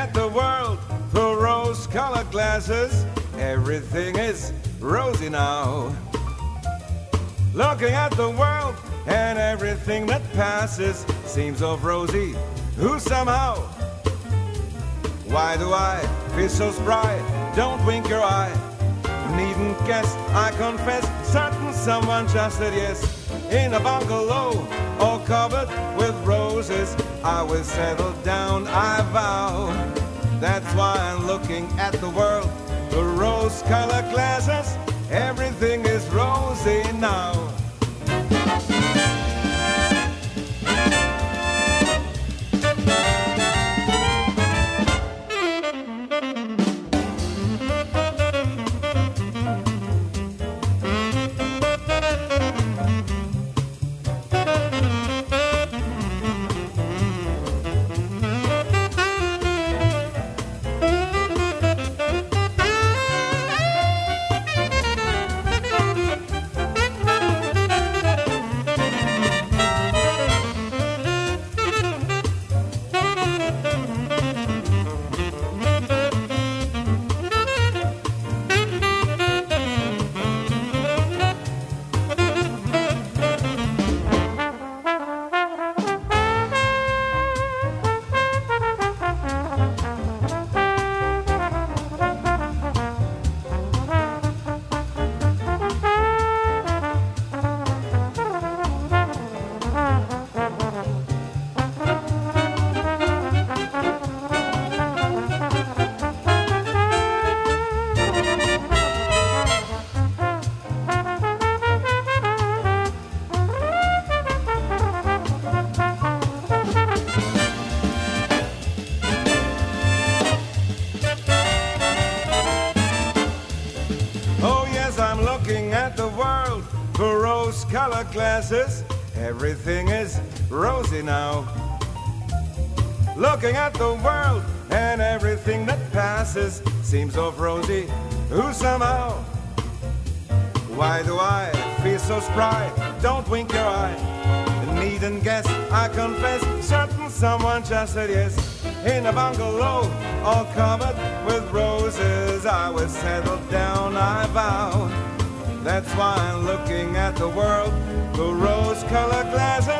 at the world through rose colored glasses, everything is rosy now. Looking at the world and everything that passes seems of rosy. Who somehow? Why do I feel so spry? Don't wink your eye. Needn't guess, I confess, certain someone just said yes. In a bungalow, all covered with roses, I will settle down, I vow. That's why I'm looking at the world through rose-colored glasses. Everything is rosy now. Glasses. Everything is rosy now. Looking at the world and everything that passes seems of rosy. Who somehow? Why do I feel so spry? Don't wink your eye. Needn't guess, I confess, certain someone just said yes. In a bungalow, all covered with roses, I was settled down, I vow. That's why I'm looking at the world rose-colored glasses.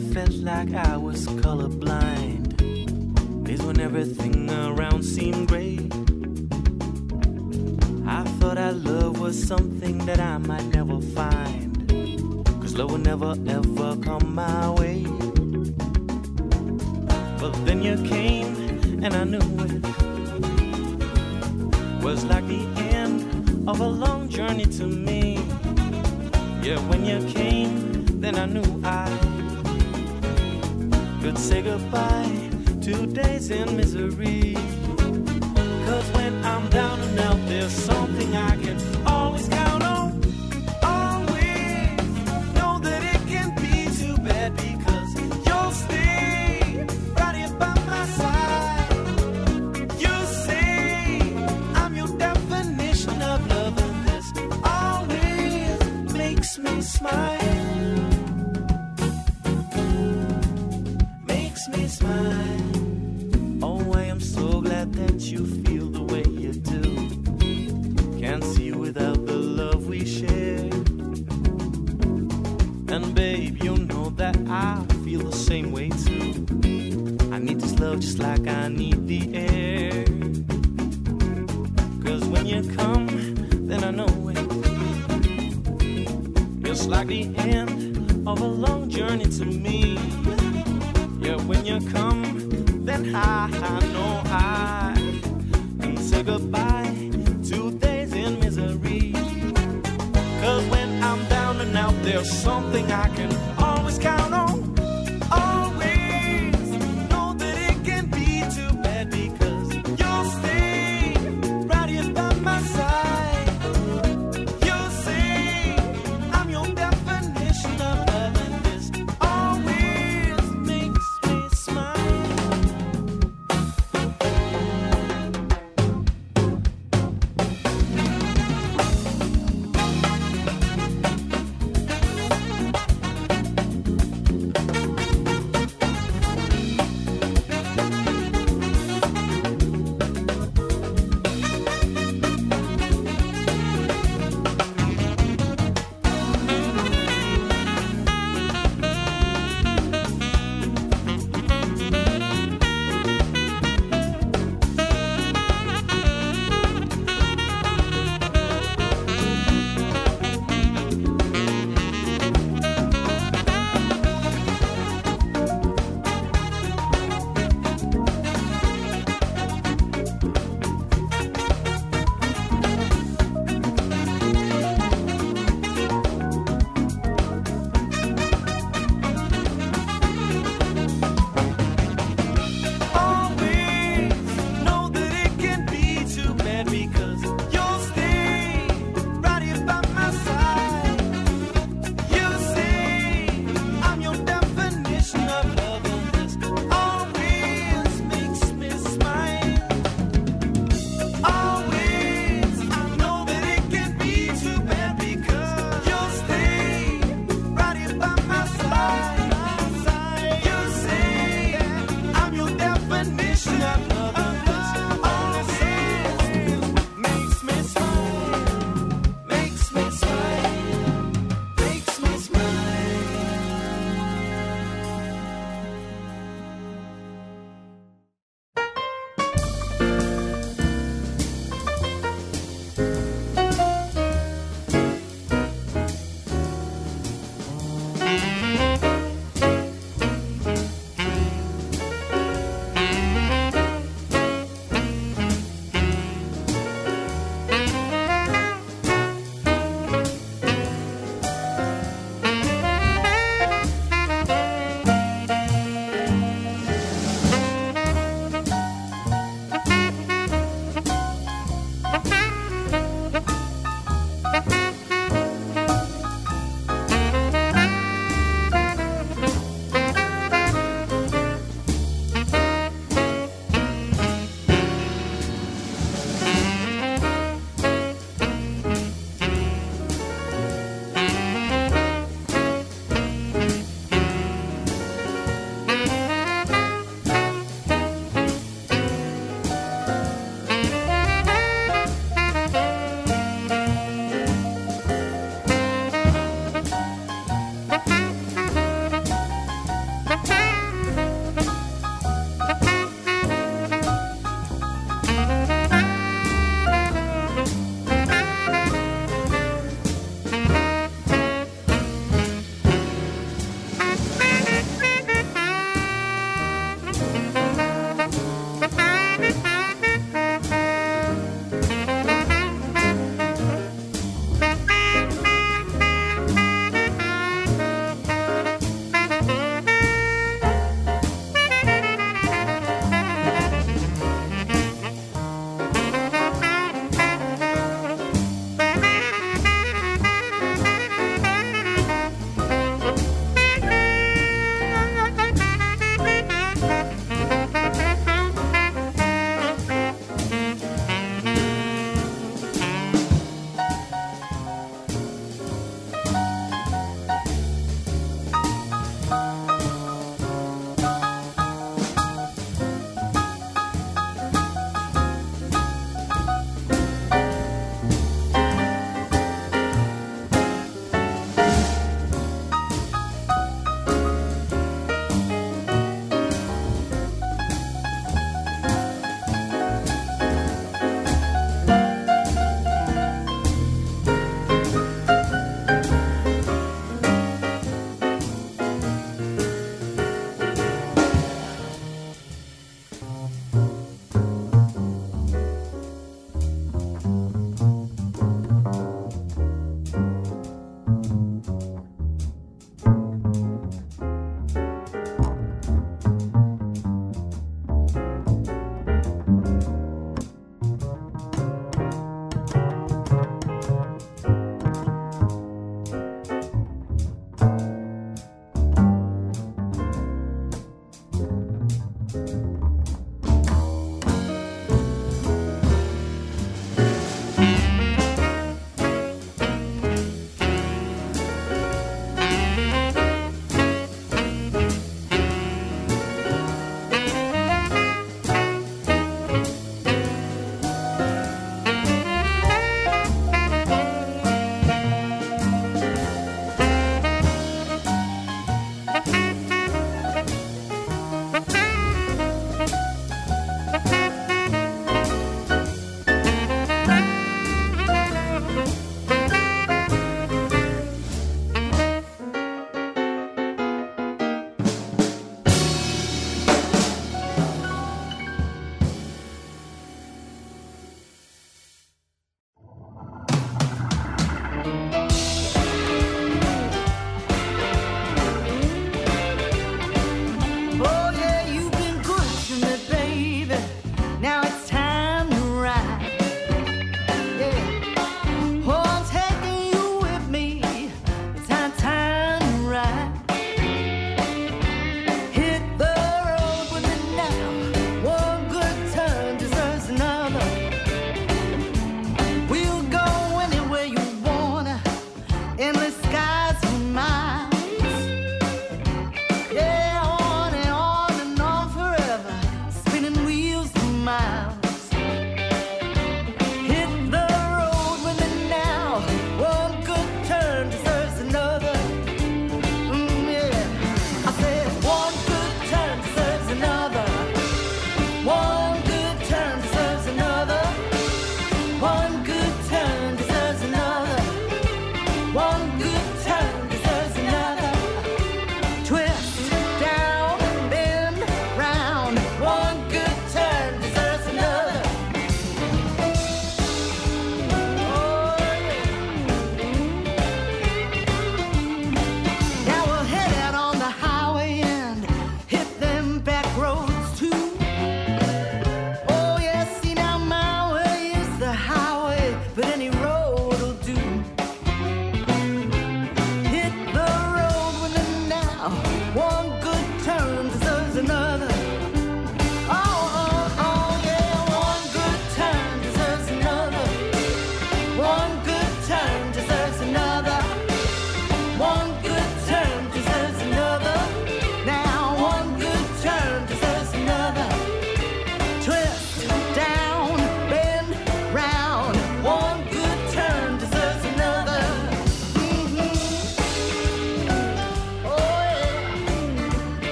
Felt like I was colorblind. Days when everything around seemed gray. I thought our love was something that I might never find. Cause love will never ever come my way. But then you came and I knew it was like the end of a long journey to me. Yeah, when you came, then I knew I could say goodbye to days in misery. Cause when I'm down and out, there's something I can always count on. Goodbye to days in misery. Cause when I'm down and out, there's something I can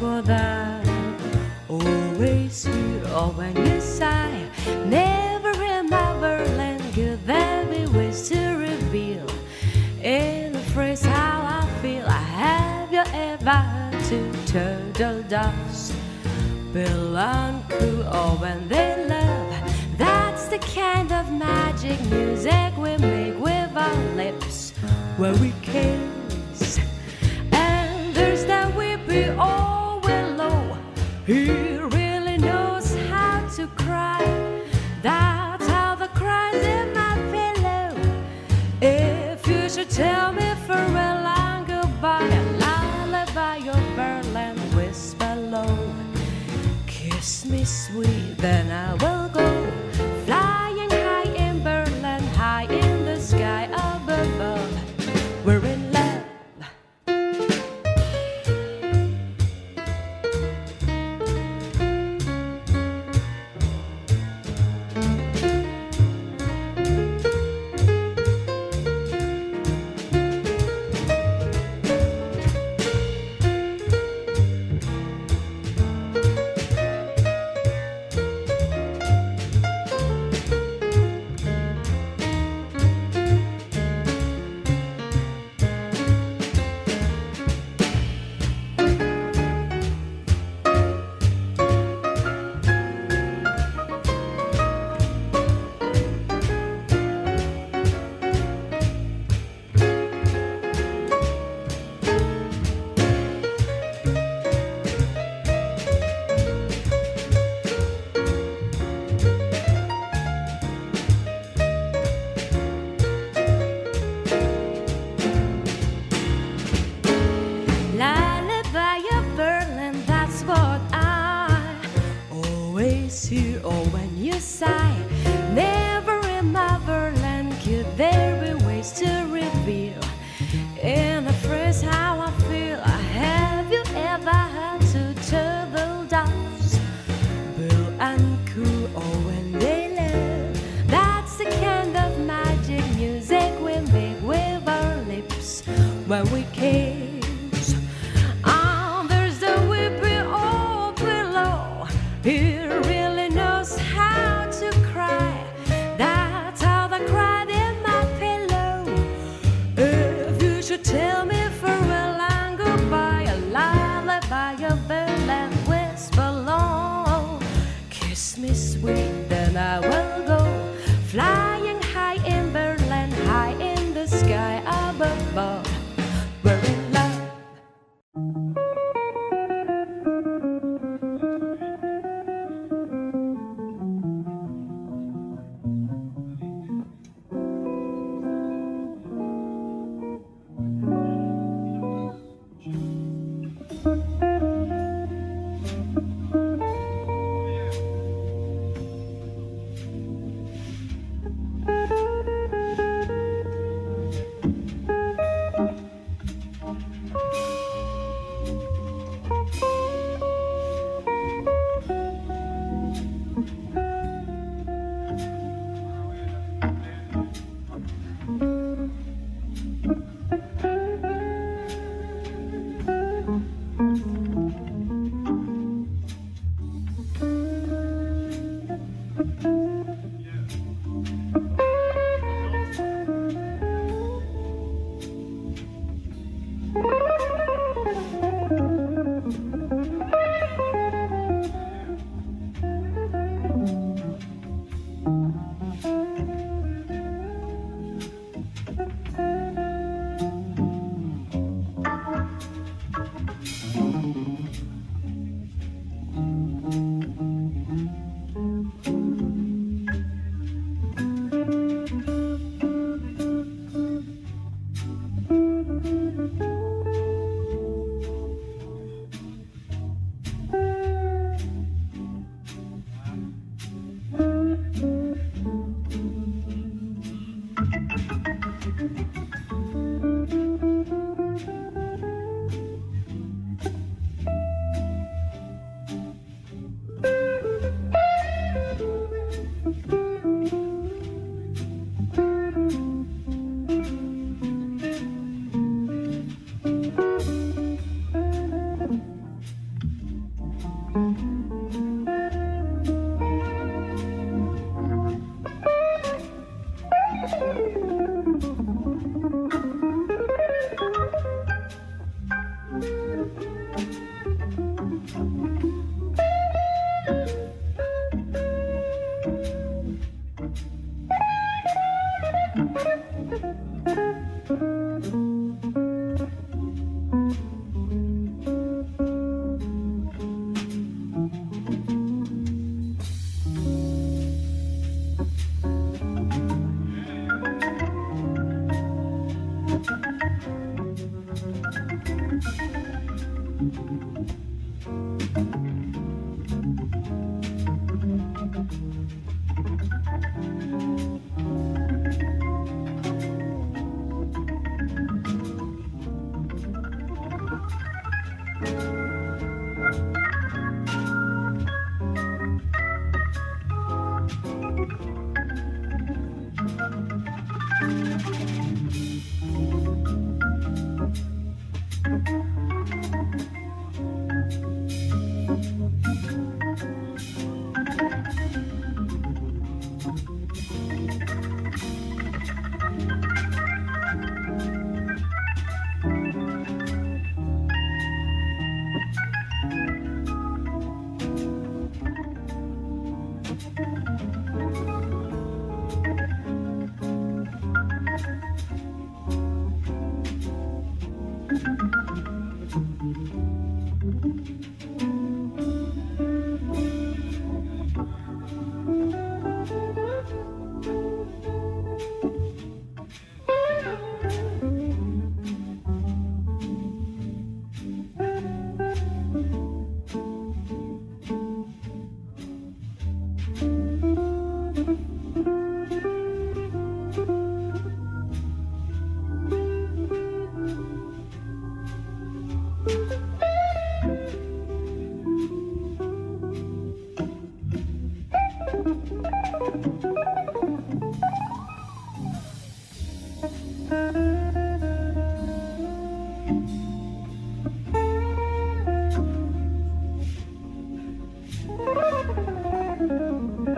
that's what He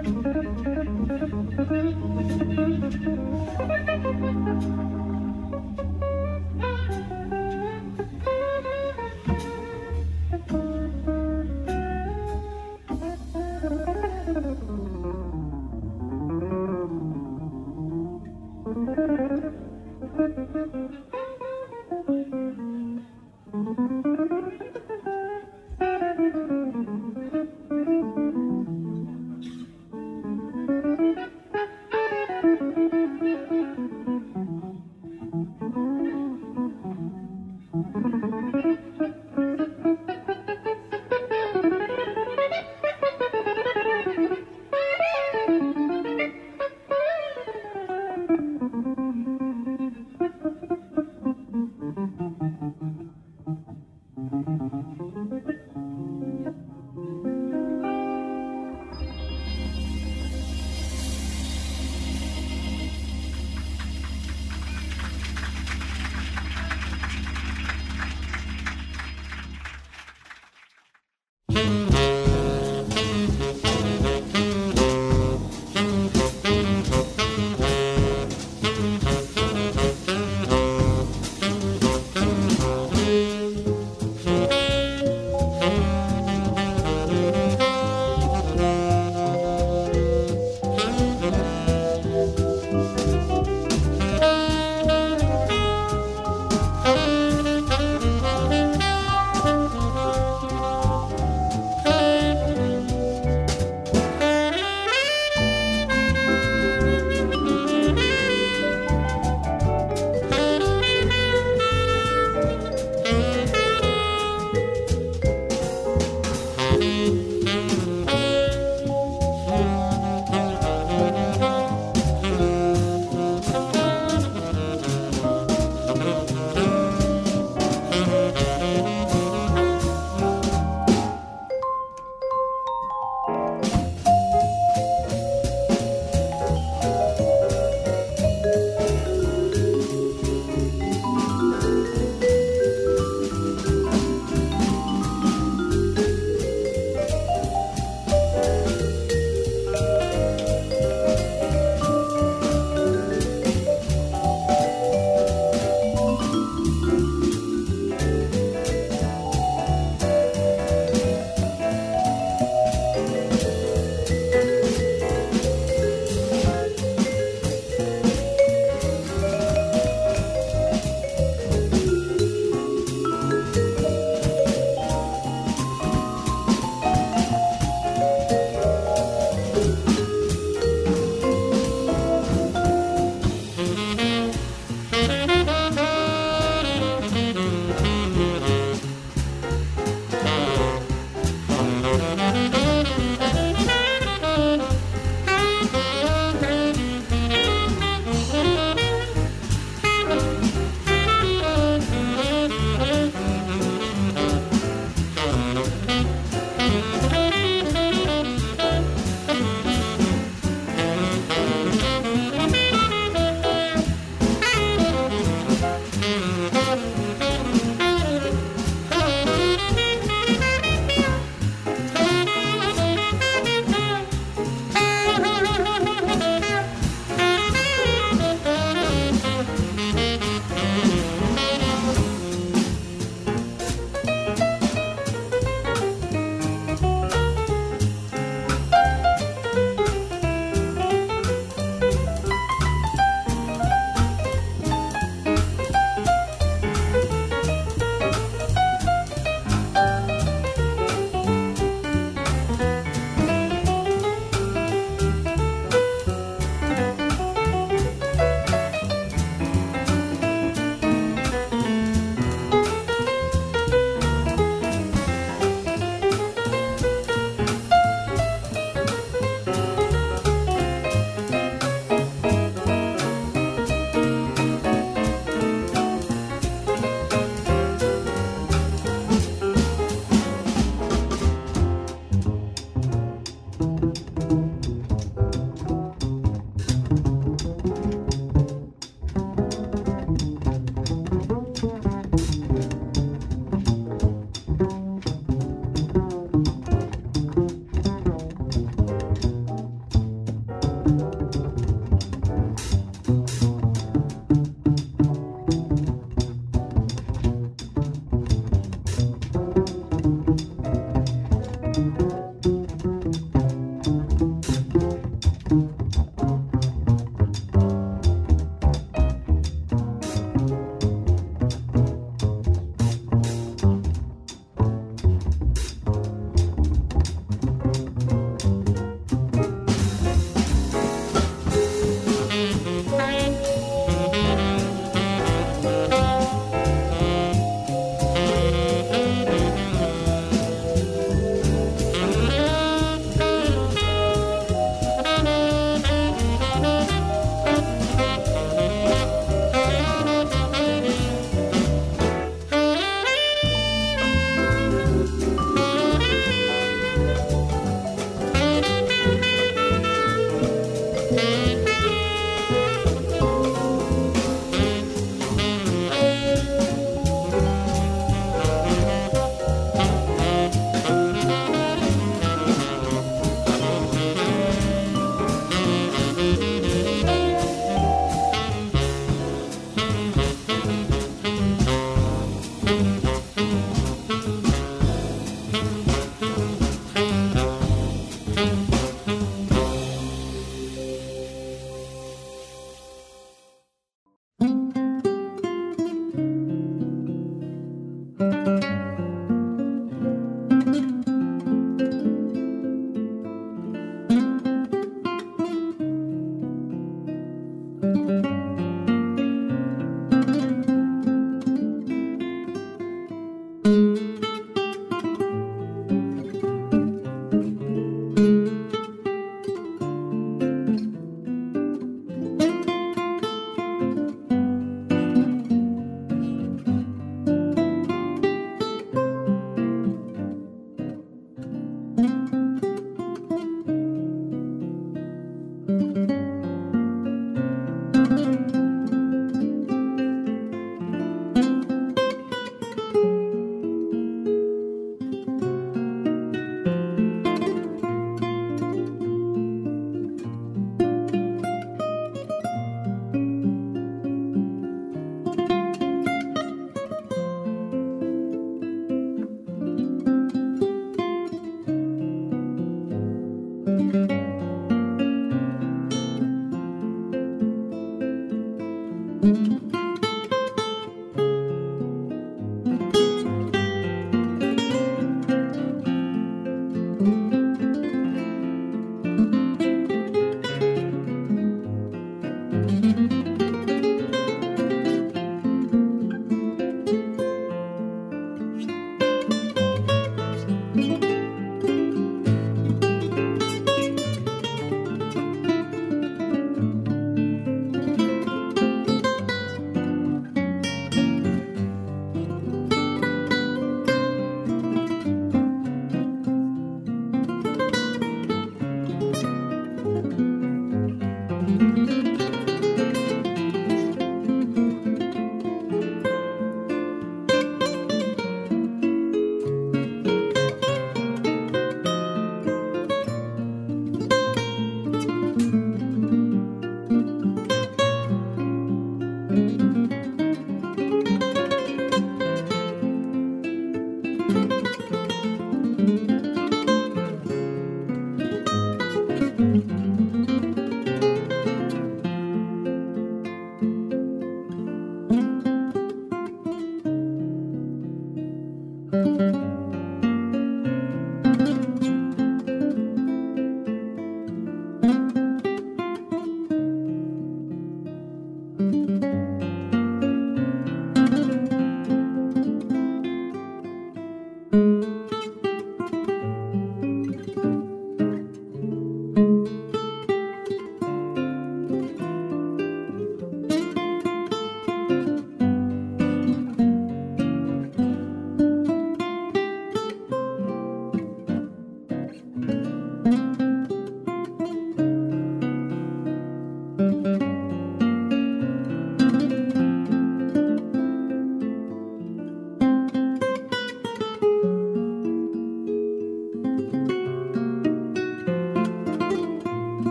Thank you.